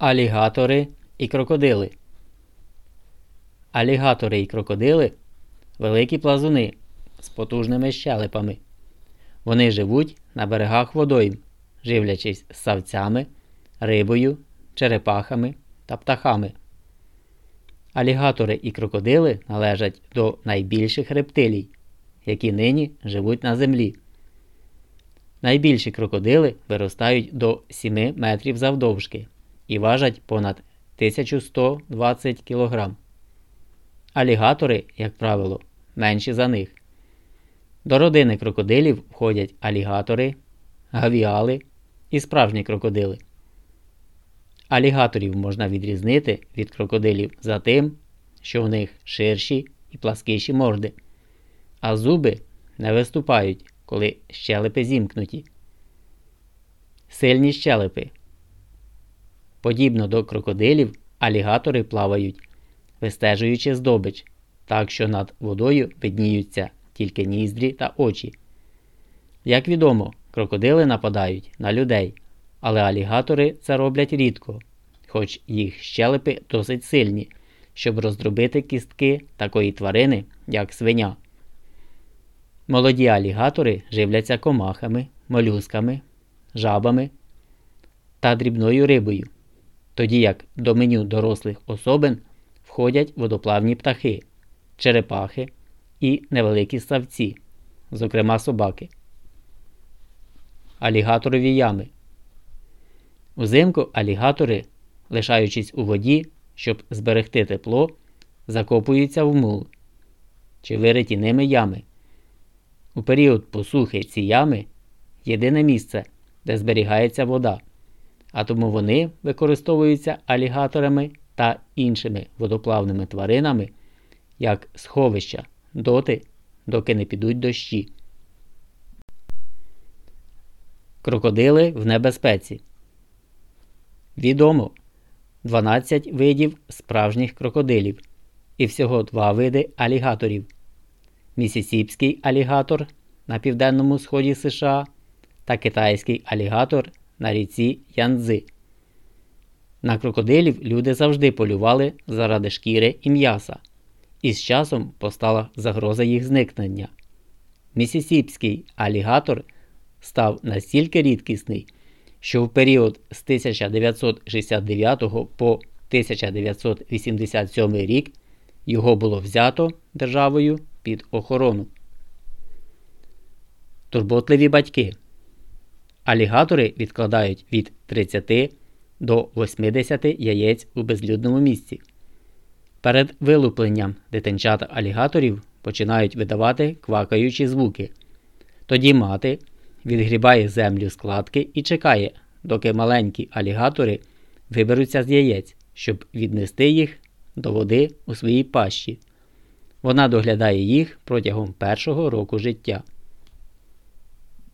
Алігатори і крокодили. Алігатори і крокодили великі плазуни з потужними щелепами. Вони живуть на берегах водойм, живлячись савцями, рибою, черепахами та птахами. Алігатори і крокодили належать до найбільших рептилій, які нині живуть на землі. Найбільші крокодили виростають до 7 метрів завдовжки і важать понад 1120 кг. Алігатори, як правило, менші за них. До родини крокодилів входять алігатори, гавіали і справжні крокодили. Алігаторів можна відрізнити від крокодилів за тим, що в них ширші і пласкіші морди, а зуби не виступають, коли щелепи зімкнуті. Сильні щелепи. Подібно до крокодилів, алігатори плавають, вистежуючи здобич, так що над водою видніються тільки ніздрі та очі. Як відомо, крокодили нападають на людей, але алігатори це роблять рідко, хоч їх щелепи досить сильні, щоб роздробити кістки такої тварини, як свиня. Молоді алігатори живляться комахами, молюсками, жабами та дрібною рибою, тоді як до меню дорослих особин входять водоплавні птахи, черепахи і невеликі ставці, зокрема собаки. Алігаторові ями. Узимку алігатори, лишаючись у воді, щоб зберегти тепло, закопуються в мул чи вириті ними ями. У період посухи ці ями єдине місце, де зберігається вода, а тому вони використовуються алігаторами та іншими водоплавними тваринами як сховища доти, доки не підуть дощі. Крокодили в небезпеці. Відомо 12 видів справжніх крокодилів і всього два види алігаторів. Місісіпський алігатор на південному сході США та китайський алігатор на ріці Янцзи. На крокодилів люди завжди полювали заради шкіри і м'яса, і з часом постала загроза їх зникнення. Місісіпський алігатор став настільки рідкісний, що в період з 1969 по 1987 рік його було взято державою під охорону. Турботливі батьки. Алігатори відкладають від 30 до 80 яєць у безлюдному місці. Перед вилупленням дитинчата алігаторів починають видавати квакаючі звуки. Тоді мати відгрібає землю складки і чекає, доки маленькі алігатори виберуться з яєць, щоб віднести їх до води у своїй пащі. Вона доглядає їх протягом першого року життя.